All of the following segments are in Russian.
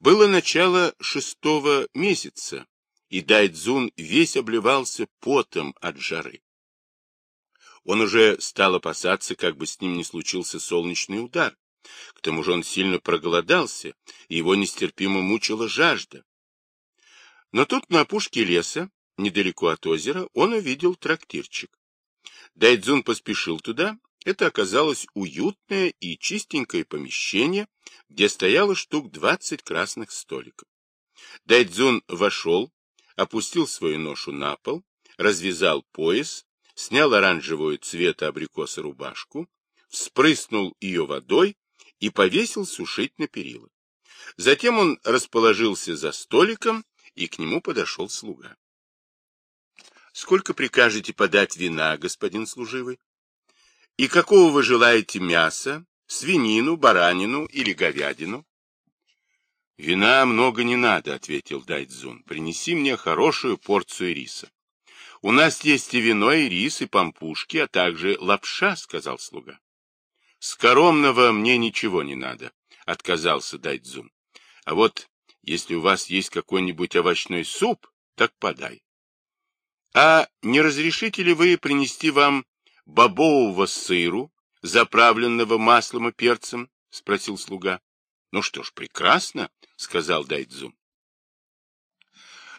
Было начало шестого месяца, и Дайдзун весь обливался потом от жары. Он уже стал опасаться, как бы с ним не случился солнечный удар. К тому же он сильно проголодался, и его нестерпимо мучила жажда. Но тут на опушке леса, недалеко от озера, он увидел трактирчик. Дайдзун поспешил туда. Это оказалось уютное и чистенькое помещение, где стояло штук двадцать красных столиков. Дайдзун вошел, опустил свою ношу на пол, развязал пояс, снял оранжевую цвета абрикоса рубашку, вспрыснул ее водой и повесил сушить на перила. Затем он расположился за столиком, и к нему подошел слуга. — Сколько прикажете подать вина, господин служивый? — И какого вы желаете мяса, свинину, баранину или говядину? — Вина много не надо, — ответил Дайдзун. — Принеси мне хорошую порцию риса. — У нас есть и вино, и рис, и пампушки, а также лапша, — сказал слуга. — Скоромного мне ничего не надо, — отказался Дайдзун. — А вот если у вас есть какой-нибудь овощной суп, так подай. — А не разрешите ли вы принести вам бобового сыру, заправленного маслом и перцем? — спросил слуга. — Ну что ж, прекрасно, — сказал Дайдзун.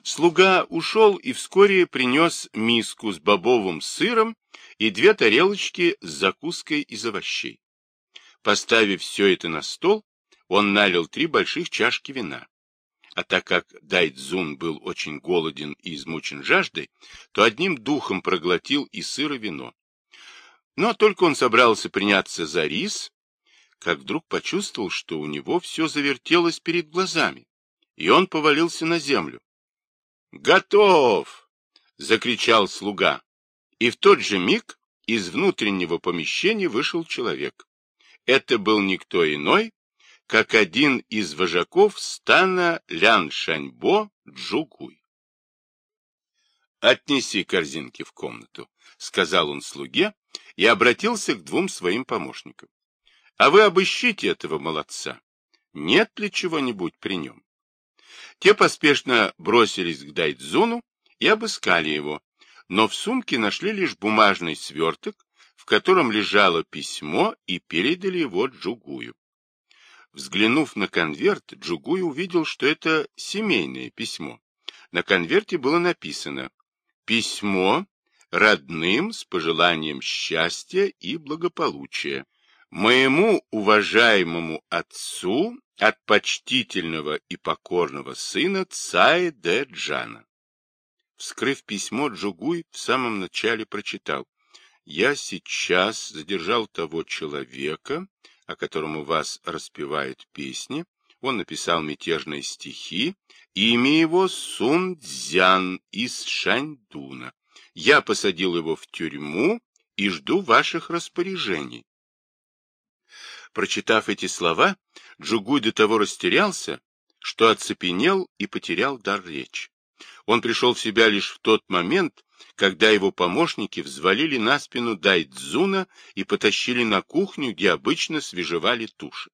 Слуга ушел и вскоре принес миску с бобовым сыром и две тарелочки с закуской из овощей. Поставив все это на стол, он налил три больших чашки вина. А так как Дайдзун был очень голоден и измучен жаждой, то одним духом проглотил и сыр, и вино. Но только он собрался приняться за рис, как вдруг почувствовал, что у него все завертелось перед глазами, и он повалился на землю. «Готов!» — закричал слуга, и в тот же миг из внутреннего помещения вышел человек. Это был никто иной, как один из вожаков стана Лян Шаньбо Джугуй. «Отнеси корзинки в комнату», — сказал он слуге и обратился к двум своим помощникам. «А вы обыщите этого молодца. Нет ли чего-нибудь при нем?» Те поспешно бросились к Дайдзуну и обыскали его, но в сумке нашли лишь бумажный сверток, в котором лежало письмо, и передали его Джугую. Взглянув на конверт, Джугуй увидел, что это семейное письмо. На конверте было написано «Письмо родным с пожеланием счастья и благополучия. Моему уважаемому отцу от почтительного и покорного сына Цаи де Джана». Вскрыв письмо, Джугуй в самом начале прочитал «Я сейчас задержал того человека, о котором у вас распевают песни, он написал мятежные стихи, имя его Сун Цзян из Шаньдуна. Я посадил его в тюрьму и жду ваших распоряжений. Прочитав эти слова, Джугуй до того растерялся, что оцепенел и потерял дар речи. Он пришел в себя лишь в тот момент, когда его помощники взвалили на спину Дайдзуна и потащили на кухню, где обычно свежевали туши.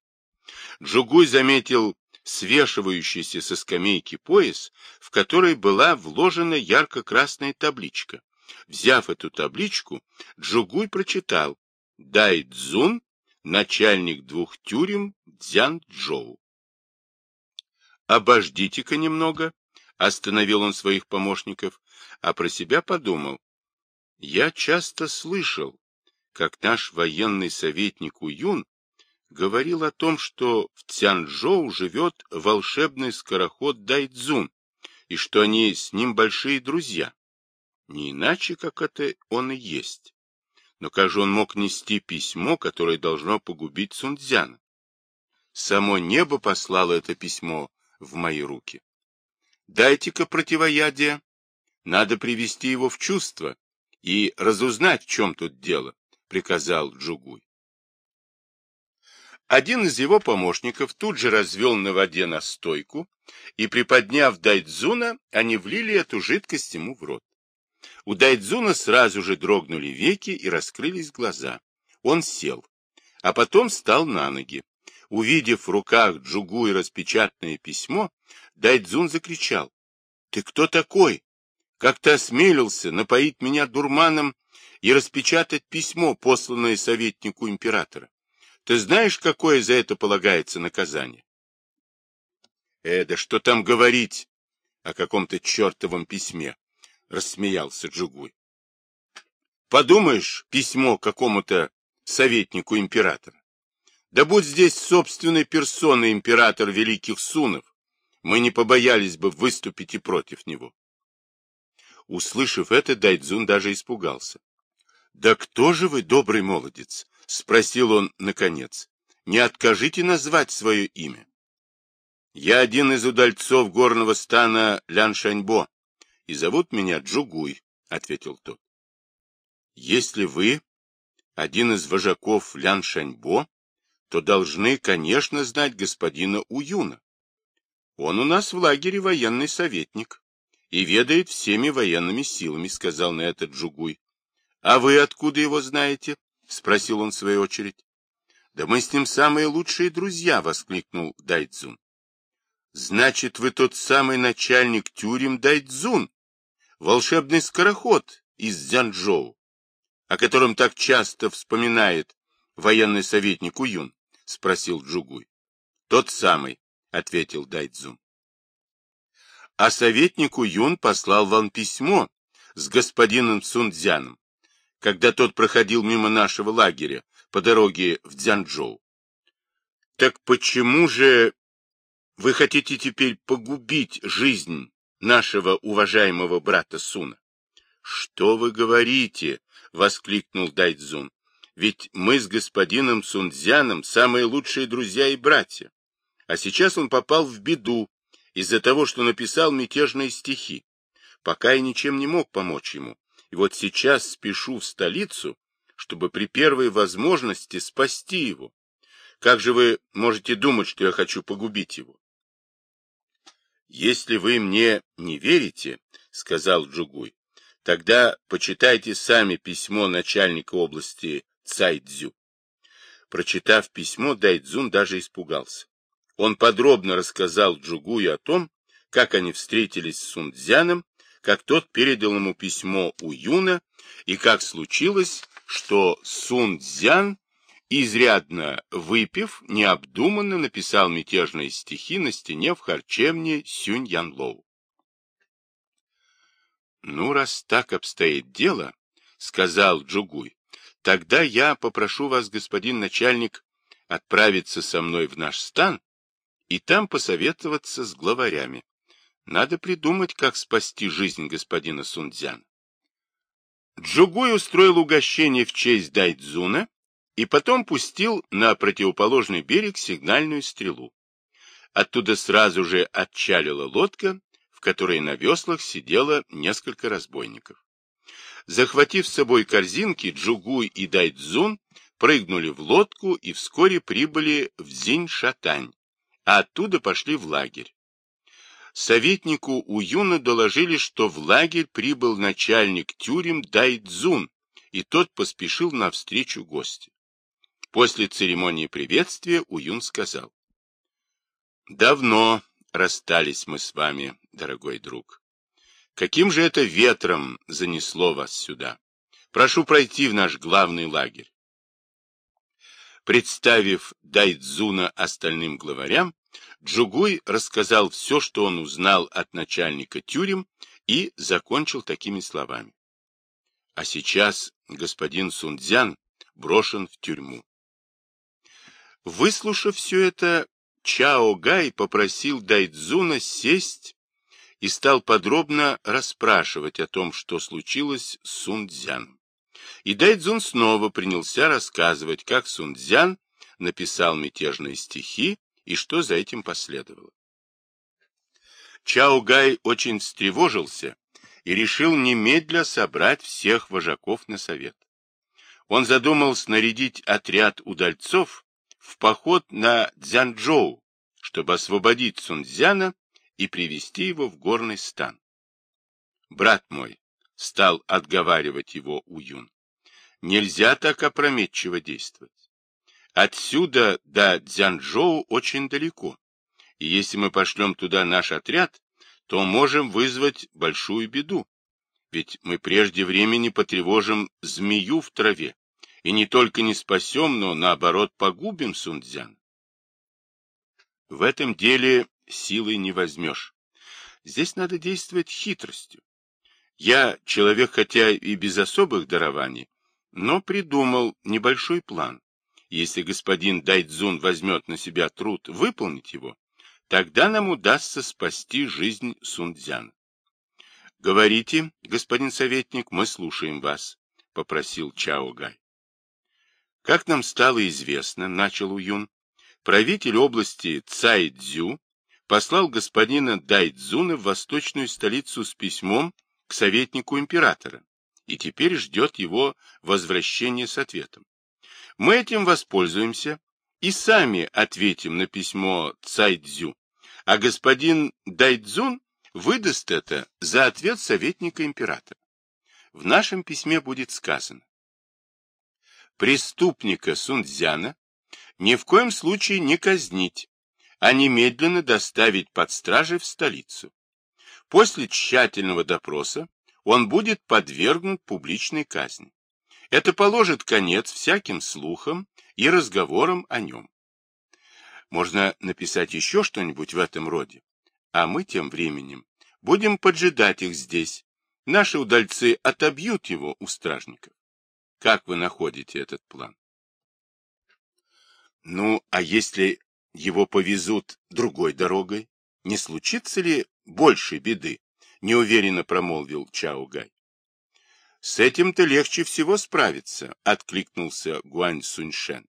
Джугуй заметил свешивающийся со скамейки пояс, в который была вложена ярко-красная табличка. Взяв эту табличку, Джугуй прочитал «Дайдзун, начальник двух тюрем Дзян-Джоу». «Обождите-ка немного», — остановил он своих помощников, а про себя подумал. Я часто слышал, как наш военный советник Уюн говорил о том, что в Цянчжоу живет волшебный скороход Дайцзун, и что они с ним большие друзья. Не иначе, как это он и есть. Но как же он мог нести письмо, которое должно погубить Сунцзяна? Само небо послало это письмо в мои руки. Дайте-ка противоядие, надо привести его в чувство и разузнать, в чем тут дело, — приказал Джугуй. Один из его помощников тут же развел на воде настойку, и, приподняв Дайдзуна, они влили эту жидкость ему в рот. У Дайдзуна сразу же дрогнули веки и раскрылись глаза. Он сел, а потом встал на ноги. Увидев в руках Джугуй распечатанное письмо, Дайдзун закричал. — Ты кто такой? Как ты осмелился напоить меня дурманом и распечатать письмо, посланное советнику императора? Ты знаешь, какое за это полагается наказание? — Э, да что там говорить о каком-то чертовом письме? — рассмеялся Джугуй. — Подумаешь, письмо какому-то советнику императора. Да будь здесь собственной персоной император Великих Сунов, мы не побоялись бы выступить и против него. Услышав это, Дайдзун даже испугался. — Да кто же вы, добрый молодец? — спросил он наконец. — Не откажите назвать свое имя. — Я один из удальцов горного стана Ляншаньбо, и зовут меня Джугуй, — ответил тот. — Если вы один из вожаков Ляншаньбо, то должны, конечно, знать господина Уюна. Он у нас в лагере военный советник и ведает всеми военными силами, — сказал на это Джугуй. — А вы откуда его знаете? — спросил он в свою очередь. — Да мы с ним самые лучшие друзья, — воскликнул Дайцзун. — Значит, вы тот самый начальник тюрем Дайцзун, волшебный скороход из Дзянчжоу, о котором так часто вспоминает военный советник Уюн? — спросил Джугуй. — Тот самый, — ответил Дайцзун. — А советник Уюн послал вам письмо с господином Сунцзяном, когда тот проходил мимо нашего лагеря по дороге в Дзянчжоу. — Так почему же вы хотите теперь погубить жизнь нашего уважаемого брата Суна? — Что вы говорите? — воскликнул Дайцзун. — Ведь мы с господином Сунцзяном самые лучшие друзья и братья. А сейчас он попал в беду из-за того, что написал мятежные стихи. Пока я ничем не мог помочь ему. И вот сейчас спешу в столицу, чтобы при первой возможности спасти его. Как же вы можете думать, что я хочу погубить его? Если вы мне не верите, — сказал Джугуй, Тогда почитайте сами письмо начальника области Цайдзю. Прочитав письмо, Дайдзун даже испугался. Он подробно рассказал Джугую о том, как они встретились с Сунцзяном, как тот передал ему письмо у Юна, и как случилось, что Сунцзян, изрядно выпив, необдуманно написал мятежные стихи на стене в харчевне Сюнь-Янлоу. — Ну, раз так обстоит дело, — сказал Джугуй, — тогда я попрошу вас, господин начальник, отправиться со мной в наш стан и там посоветоваться с главарями. Надо придумать, как спасти жизнь господина Сунцзяна. Джугуй устроил угощение в честь Дайдзуна и потом пустил на противоположный берег сигнальную стрелу. Оттуда сразу же отчалила лодка которой на веслах сидело несколько разбойников. Захватив с собой корзинки, Джугуй и Дайдзун прыгнули в лодку и вскоре прибыли в Зинь-Шатань, а оттуда пошли в лагерь. Советнику Уюна доложили, что в лагерь прибыл начальник тюрем Дайдзун, и тот поспешил навстречу гостю. После церемонии приветствия Уюн сказал. «Давно расстались мы с вами, дорогой друг. Каким же это ветром занесло вас сюда? Прошу пройти в наш главный лагерь. Представив Дайдзуна остальным главарям, Джугуй рассказал все, что он узнал от начальника тюрем, и закончил такими словами. А сейчас господин Сунцзян брошен в тюрьму. Выслушав все это, Чао Гай попросил Дайдзуна сесть и стал подробно расспрашивать о том, что случилось с Сунцзяном. И Дайдзун снова принялся рассказывать, как Сунцзян написал мятежные стихи и что за этим последовало. Чао Гай очень встревожился и решил немедля собрать всех вожаков на совет. Он задумал снарядить отряд удальцов в поход на Дзянчжоу, чтобы освободить Сунцзяна и привести его в горный стан. Брат мой, стал отговаривать его Уюн, нельзя так опрометчиво действовать. Отсюда до Дзянчжоу очень далеко, и если мы пошлем туда наш отряд, то можем вызвать большую беду, ведь мы прежде времени потревожим змею в траве, и не только не спасем, но наоборот погубим Сунцзян. В этом деле силой не возьмешь. Здесь надо действовать хитростью. Я человек, хотя и без особых дарований, но придумал небольшой план. Если господин Дайдзун возьмет на себя труд выполнить его, тогда нам удастся спасти жизнь Сунцзяна. — Говорите, господин советник, мы слушаем вас, — попросил Чао Гай. Как нам стало известно, — начал Уюн, — правитель области Цайцзю послал господина Дайдзуна в восточную столицу с письмом к советнику императора и теперь ждет его возвращения с ответом. Мы этим воспользуемся и сами ответим на письмо Цайдзю, а господин Дайдзун выдаст это за ответ советника императора. В нашем письме будет сказано. Преступника Сунцзяна ни в коем случае не казнить, а немедленно доставить под стражей в столицу. После тщательного допроса он будет подвергнут публичной казни. Это положит конец всяким слухам и разговорам о нем. Можно написать еще что-нибудь в этом роде, а мы тем временем будем поджидать их здесь. Наши удальцы отобьют его у стражников. Как вы находите этот план? Ну, а если его повезут другой дорогой, не случится ли большей беды? Неуверенно промолвил Чао Гай. С этим-то легче всего справиться, откликнулся Гуань Суньшен.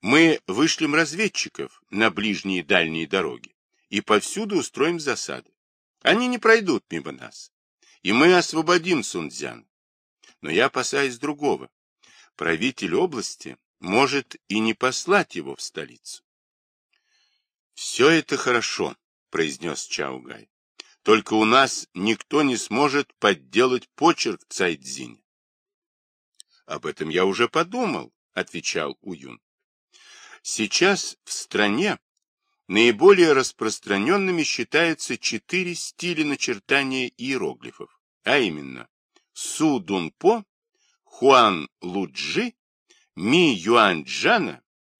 Мы вышлем разведчиков на ближние и дальние дороги и повсюду устроим засады. Они не пройдут мимо нас, и мы освободим Сунцзян. Но я опасаюсь другого. Правитель области может и не послать его в столицу. «Все это хорошо», — произнес Чаугай. «Только у нас никто не сможет подделать почерк Цайдзинь». «Об этом я уже подумал», — отвечал Уюн. «Сейчас в стране наиболее распространенными считаются четыре стиля начертания иероглифов, а именно Су Дунпо, Хуан Луджи ми Юаньчжана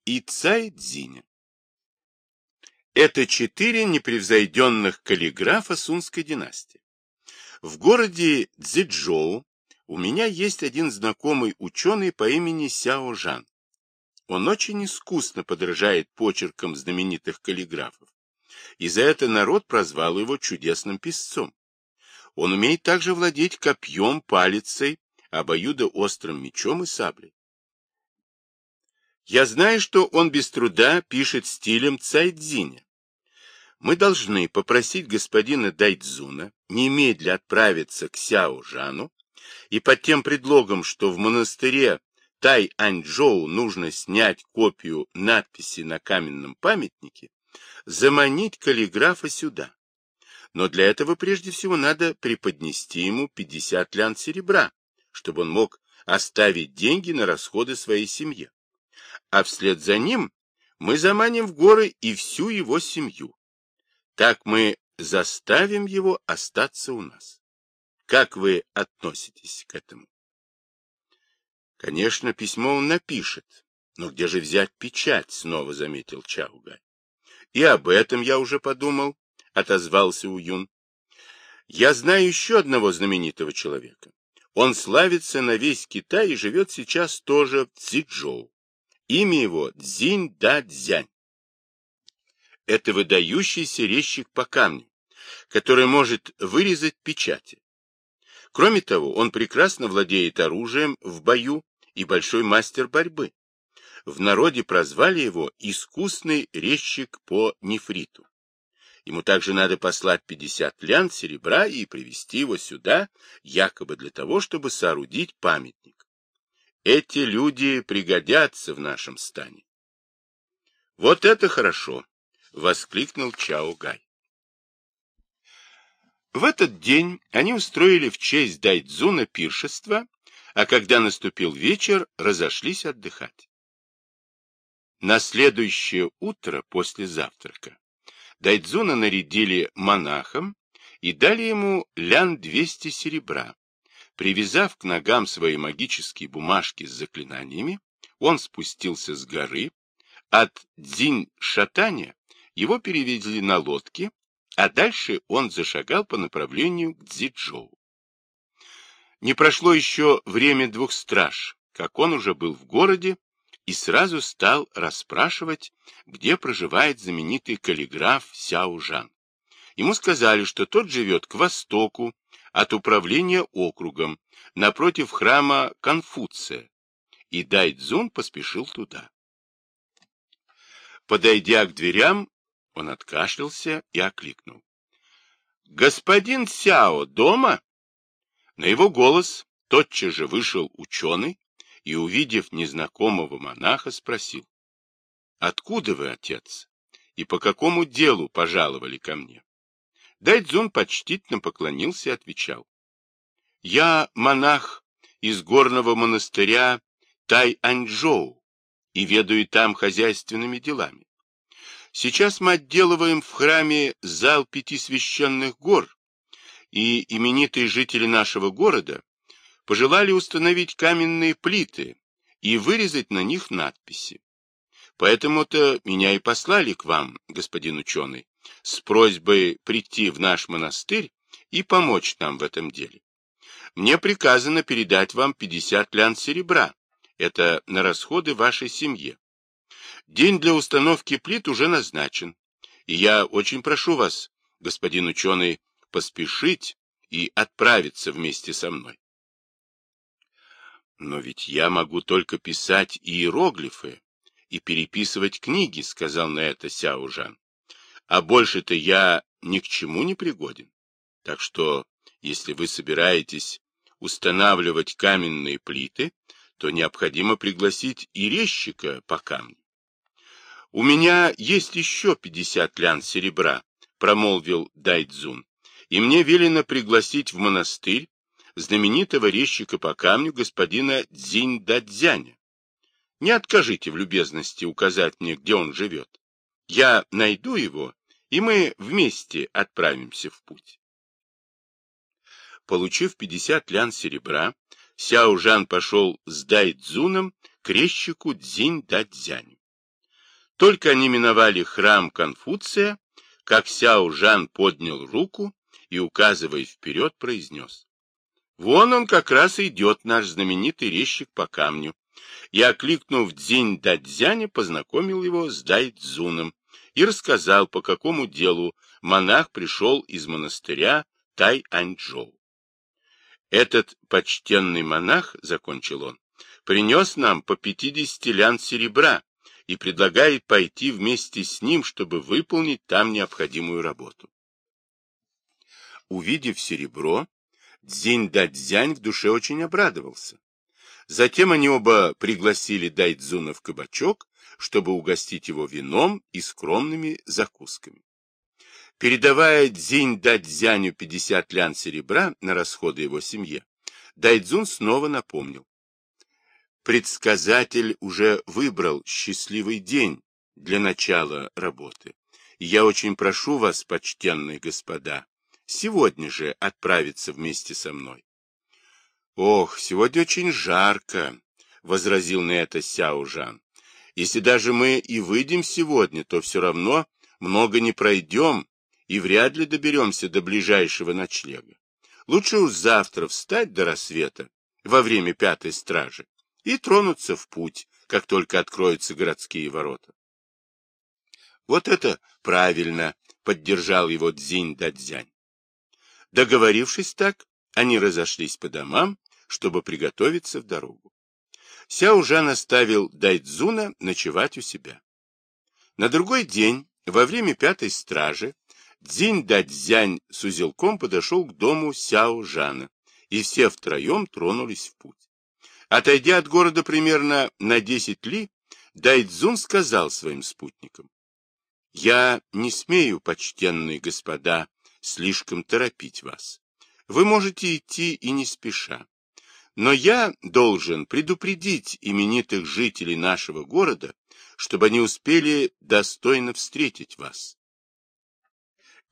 и Цай Цзиня. Это четыре непревзойденных каллиграфа Сунской династии. В городе Цзэчжоу у меня есть один знакомый ученый по имени Сяо Жан. Он очень искусно подражает почеркам знаменитых каллиграфов, и за это народ прозвал его чудесным писцом. Он умеет также владеть копьем, палицей, обоюдоострым мечом и саблей. Я знаю, что он без труда пишет стилем Цайдзиня. Мы должны попросить господина Дайдзуна немедля отправиться к Сяо Жану и под тем предлогом, что в монастыре Тай-Аньчжоу нужно снять копию надписи на каменном памятнике, заманить каллиграфа сюда. Но для этого прежде всего надо преподнести ему 50 лян серебра, чтобы он мог оставить деньги на расходы своей семьи а вслед за ним мы заманим в горы и всю его семью. Так мы заставим его остаться у нас. Как вы относитесь к этому? Конечно, письмо он напишет, но где же взять печать, снова заметил Чаугай. И об этом я уже подумал, отозвался Уюн. Я знаю еще одного знаменитого человека. Он славится на весь Китай и живет сейчас тоже в Цзичжоу. Имя его Цзинь Да Цзянь. Это выдающийся резчик по камню, который может вырезать печати. Кроме того, он прекрасно владеет оружием в бою и большой мастер борьбы. В народе прозвали его искусный резчик по нефриту. Ему также надо послать 50 лян серебра и привезти его сюда, якобы для того, чтобы соорудить памятник. Эти люди пригодятся в нашем стане. Вот это хорошо, воскликнул Чао Гай. В этот день они устроили в честь Дайдзуна пиршество, а когда наступил вечер, разошлись отдыхать. На следующее утро после завтрака Дайдзуна нарядили монахом и дали ему лян 200 серебра. Привязав к ногам свои магические бумажки с заклинаниями, он спустился с горы. От Дзинь-Шатаня его перевезли на лодке, а дальше он зашагал по направлению к Дзиджоу. Не прошло еще время двух страж, как он уже был в городе и сразу стал расспрашивать, где проживает знаменитый каллиграф Сяо Жан. Ему сказали, что тот живет к востоку от управления округом, напротив храма Конфуция, и Дайдзун поспешил туда. Подойдя к дверям, он откашлялся и окликнул. «Господин Сяо дома?» На его голос тотчас же вышел ученый и, увидев незнакомого монаха, спросил. «Откуда вы, отец? И по какому делу пожаловали ко мне?» Дайдзун почтительно поклонился и отвечал. «Я монах из горного монастыря Тай-Аньчжоу и ведаю там хозяйственными делами. Сейчас мы отделываем в храме зал пяти священных гор, и именитые жители нашего города пожелали установить каменные плиты и вырезать на них надписи. Поэтому-то меня и послали к вам, господин ученый, с просьбой прийти в наш монастырь и помочь нам в этом деле. Мне приказано передать вам 50 лян серебра. Это на расходы вашей семье. День для установки плит уже назначен, и я очень прошу вас, господин ученый, поспешить и отправиться вместе со мной. Но ведь я могу только писать иероглифы и переписывать книги, сказал на это Сяо Жан. А больше-то я ни к чему не пригоден. Так что, если вы собираетесь устанавливать каменные плиты, то необходимо пригласить и резчика по камню. У меня есть еще пятьдесят лян серебра, промолвил Дайдзун и мне велено пригласить в монастырь знаменитого резчика по камню господина Дзинь-Дадзяня. Не откажите в любезности указать мне, где он живет. Я найду его, и мы вместе отправимся в путь. Получив 50 лян серебра, Сяо Жан пошел с Дайдзуном к резчику Дзинь-Дадзяню. Только они миновали храм Конфуция, как Сяо Жан поднял руку и, указывая вперед, произнес. Вон он как раз идет, наш знаменитый резчик по камню. Я, окликнув Дзинь Дадзяня, познакомил его с Дайдзуном и рассказал, по какому делу монах пришел из монастыря Тай-Аньчжоу. Этот почтенный монах, — закончил он, — принес нам по пятидесяти лян серебра и предлагает пойти вместе с ним, чтобы выполнить там необходимую работу. Увидев серебро, Дзинь-Дадзянь в душе очень обрадовался. Затем они оба пригласили Дайдзуна в кабачок, чтобы угостить его вином и скромными закусками. Передавая Дзинь-Дадзяню 50 лян серебра на расходы его семье, Дайдзун снова напомнил. Предсказатель уже выбрал счастливый день для начала работы. Я очень прошу вас, почтенные господа, сегодня же отправиться вместе со мной. — Ох, сегодня очень жарко, — возразил на это Сяо Жан. — Если даже мы и выйдем сегодня, то все равно много не пройдем и вряд ли доберемся до ближайшего ночлега. Лучше уж завтра встать до рассвета во время пятой стражи и тронуться в путь, как только откроются городские ворота. Вот это правильно, поддержал его Дзинь Дадзянь. Договорившись так, они разошлись по домам, чтобы приготовиться в дорогу. Сяо Жан оставил Дайдзуна ночевать у себя. На другой день, во время пятой стражи, Дзинь Дадзянь с узелком подошел к дому Сяо Жана, и все втроем тронулись в путь. Отойдя от города примерно на десять ли, Дайдзун сказал своим спутникам, «Я не смею, почтенные господа, слишком торопить вас. Вы можете идти и не спеша. Но я должен предупредить именитых жителей нашего города, чтобы они успели достойно встретить вас.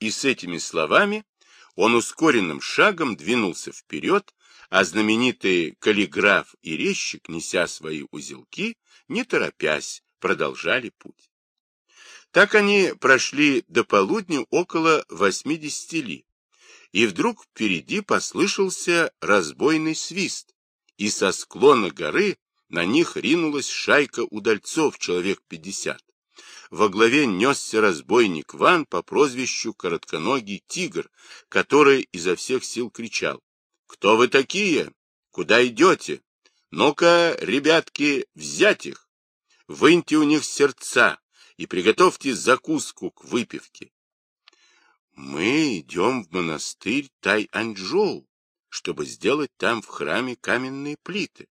И с этими словами он ускоренным шагом двинулся вперед, а знаменитый каллиграф и резчик, неся свои узелки, не торопясь, продолжали путь. Так они прошли до полудня около 80 ли, и вдруг впереди послышался разбойный свист, и со склона горы на них ринулась шайка удальцов, человек пятьдесят. Во главе несся разбойник Ван по прозвищу Коротконогий Тигр, который изо всех сил кричал. «Кто вы такие? Куда идете? Ну-ка, ребятки, взять их! Выньте у них сердца и приготовьте закуску к выпивке. Мы идем в монастырь Тай-Анчжоу, чтобы сделать там в храме каменные плиты.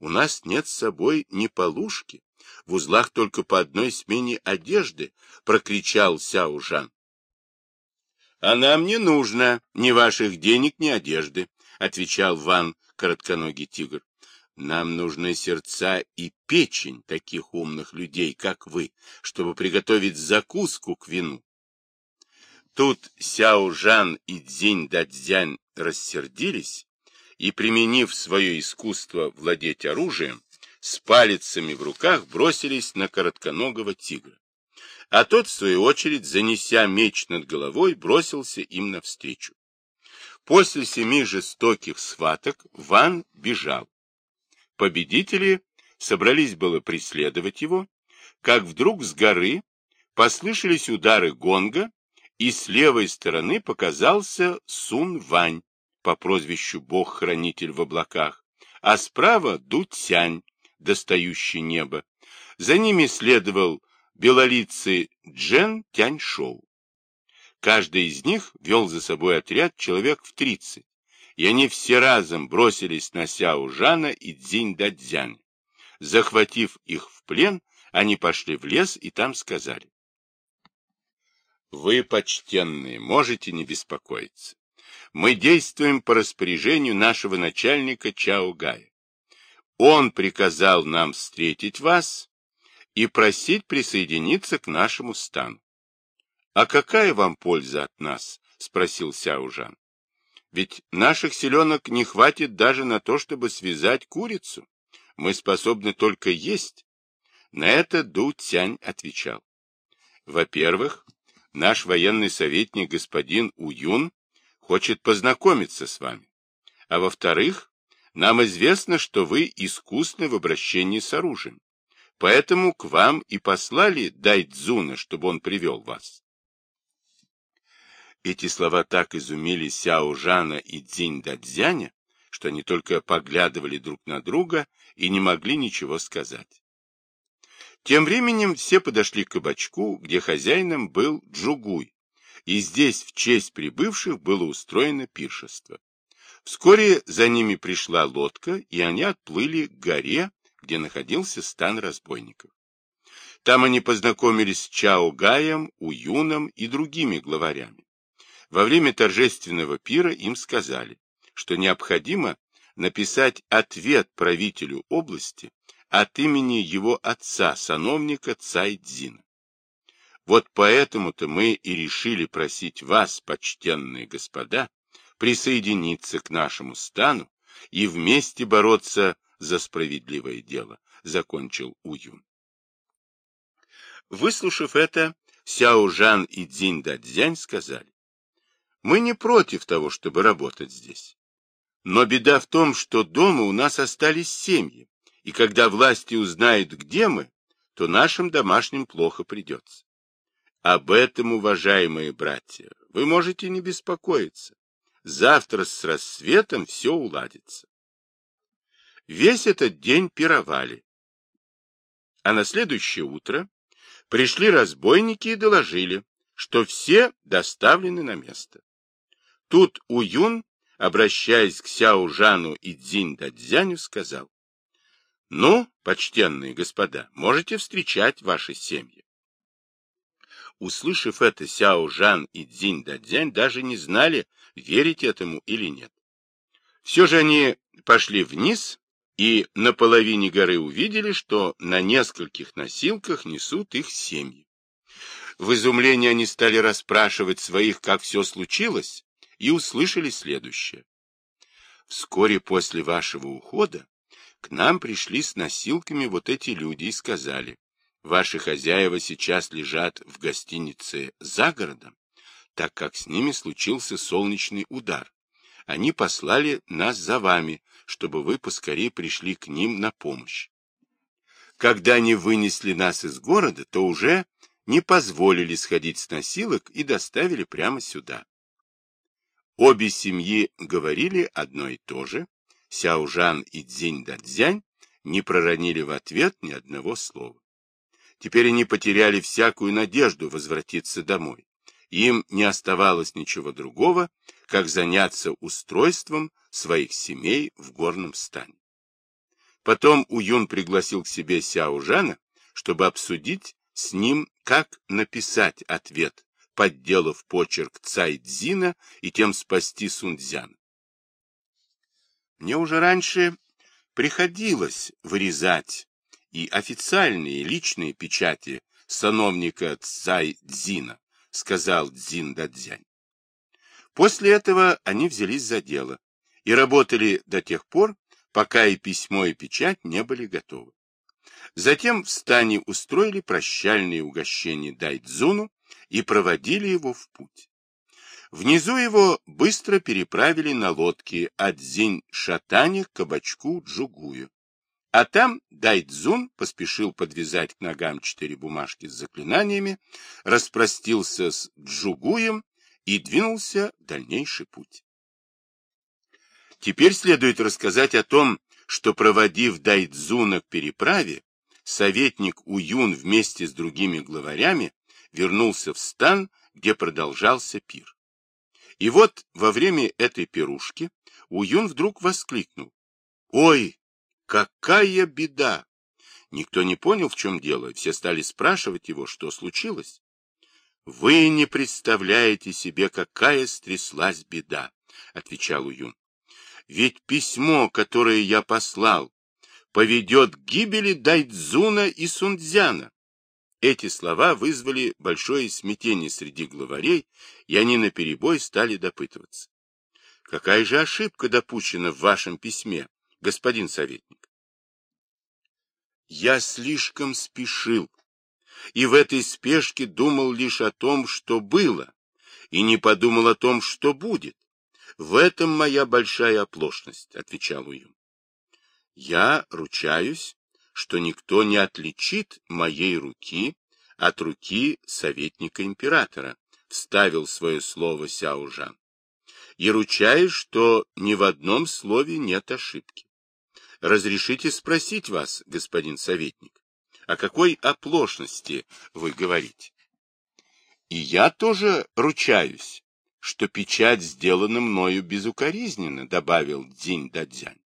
У нас нет с собой ни полушки, в узлах только по одной смене одежды, — прокричал Сяо Жан. — А нам не нужно ни ваших денег, ни одежды, — отвечал Ван, коротконогий тигр. — Нам нужны сердца и печень таких умных людей, как вы, чтобы приготовить закуску к вину. Тут Сяо Жан и Цзинь Дадзянь рассердились и, применив свое искусство владеть оружием, с палицами в руках бросились на коротконогого тигра. А тот, в свою очередь, занеся меч над головой, бросился им навстречу. После семи жестоких схваток Ван бежал. Победители собрались было преследовать его, как вдруг с горы послышались удары гонга, и с левой стороны показался Сун Вань по прозвищу Бог-хранитель в облаках, а справа Ду Цянь, достающий небо. За ними следовал белолицый Джен Тяньшоу. Каждый из них вел за собой отряд человек в тридцать, и они все разом бросились на Сяо Жана и Цзинь Дадзянь. Захватив их в плен, они пошли в лес и там сказали. Вы, почтенные, можете не беспокоиться. Мы действуем по распоряжению нашего начальника Чао Гая. Он приказал нам встретить вас и просить присоединиться к нашему стану. — А какая вам польза от нас? — спросил Сяужан. — Ведь наших селенок не хватит даже на то, чтобы связать курицу. Мы способны только есть. На это Ду Цянь отвечал. Во-первых, наш военный советник господин Уюн хочет познакомиться с вами. А во-вторых, нам известно, что вы искусны в обращении с оружием. Поэтому к вам и послали Дайдзуна, чтобы он привел вас. Эти слова так изумили Сяо Жана и Цзинь Дадзяня, что они только поглядывали друг на друга и не могли ничего сказать. Тем временем все подошли к кабачку, где хозяином был Джугуй, и здесь в честь прибывших было устроено пиршество. Вскоре за ними пришла лодка, и они отплыли к горе, где находился стан разбойников. Там они познакомились с Чао Гаем, Уюном и другими главарями. Во время торжественного пира им сказали, что необходимо написать ответ правителю области от имени его отца, сановника Цайдзина. Вот поэтому-то мы и решили просить вас, почтенные господа, присоединиться к нашему стану и вместе бороться за справедливое дело, закончил Уюн. Выслушав это, Сяо Жан и Цзинь Дадзянь сказали, мы не против того, чтобы работать здесь. Но беда в том, что дома у нас остались семьи, и когда власти узнают, где мы, то нашим домашним плохо придется. Об этом, уважаемые братья, вы можете не беспокоиться. Завтра с рассветом все уладится. Весь этот день пировали. А на следующее утро пришли разбойники и доложили, что все доставлены на место. Тут Уюн, обращаясь к Сяо Жану и Цзинь Дадзяню, сказал, «Ну, почтенные господа, можете встречать ваши семьи. Услышав это, Сяо Жан и Цзинь Дадзянь даже не знали, верить этому или нет. Все же они пошли вниз и на половине горы увидели, что на нескольких носилках несут их семьи. В изумлении они стали расспрашивать своих, как все случилось, и услышали следующее. Вскоре после вашего ухода к нам пришли с носилками вот эти люди и сказали, ваши хозяева сейчас лежат в гостинице за городом, так как с ними случился солнечный удар. Они послали нас за вами, чтобы вы поскорее пришли к ним на помощь. Когда они вынесли нас из города, то уже не позволили сходить с носилок и доставили прямо сюда. Обе семьи говорили одно и то же, Сяожан и Цзинь-Дадзянь не проронили в ответ ни одного слова. Теперь они потеряли всякую надежду возвратиться домой. Им не оставалось ничего другого, как заняться устройством своих семей в горном стане. Потом Уюн пригласил к себе Сяо Жана, чтобы обсудить с ним, как написать ответ, подделав почерк Цай Цзина и тем спасти Сунцзяна. Мне уже раньше приходилось вырезать и официальные личные печати сановника Цай Цзина, сказал Цзин Дадзянь. После этого они взялись за дело и работали до тех пор, пока и письмо, и печать не были готовы. Затем в стане устроили прощальные угощения Дайдзуну и проводили его в путь. Внизу его быстро переправили на лодке от Зинь-Шатани к кабачку Джугую. А там Дайдзун поспешил подвязать к ногам четыре бумажки с заклинаниями, распростился с Джугуем и двинулся в дальнейший путь. Теперь следует рассказать о том, что, проводив Дайдзуна к переправе, советник Уюн вместе с другими главарями вернулся в стан, где продолжался пир. И вот во время этой пирушки Уюн вдруг воскликнул. «Ой, какая беда!» Никто не понял, в чем дело, все стали спрашивать его, что случилось. «Вы не представляете себе, какая стряслась беда», — отвечал Уюн. «Ведь письмо, которое я послал, поведет к гибели Дайдзуна и Сунцзяна. Эти слова вызвали большое смятение среди главарей, и они наперебой стали допытываться. Какая же ошибка допущена в вашем письме, господин советник? Я слишком спешил, и в этой спешке думал лишь о том, что было, и не подумал о том, что будет. В этом моя большая оплошность, — отвечал Уюн. Я ручаюсь, что никто не отличит моей руки от руки советника императора, вставил свое слово Сяожан. И ручаюсь, что ни в одном слове нет ошибки. Разрешите спросить вас, господин советник, о какой оплошности вы говорите? И я тоже ручаюсь, что печать сделана мною безукоризненно, добавил Дзинь Дадзянь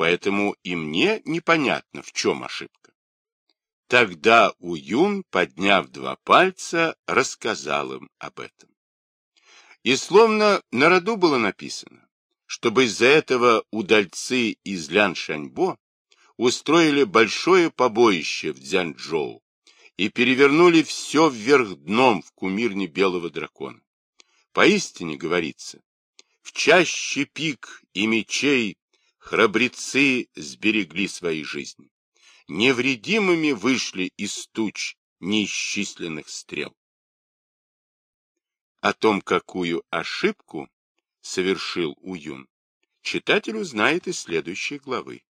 поэтому и мне непонятно, в чем ошибка. Тогда Уюн, подняв два пальца, рассказал им об этом. И словно на роду было написано, чтобы из-за этого удальцы из Ляншаньбо устроили большое побоище в Дзянчжоу и перевернули все вверх дном в кумирне белого дракона. Поистине говорится, в чаще пик и мечей храбрецы сберегли свои жизни. Невредимыми вышли из туч неисчисленных стрел. О том, какую ошибку совершил Уюн, читатель узнает из следующей главы.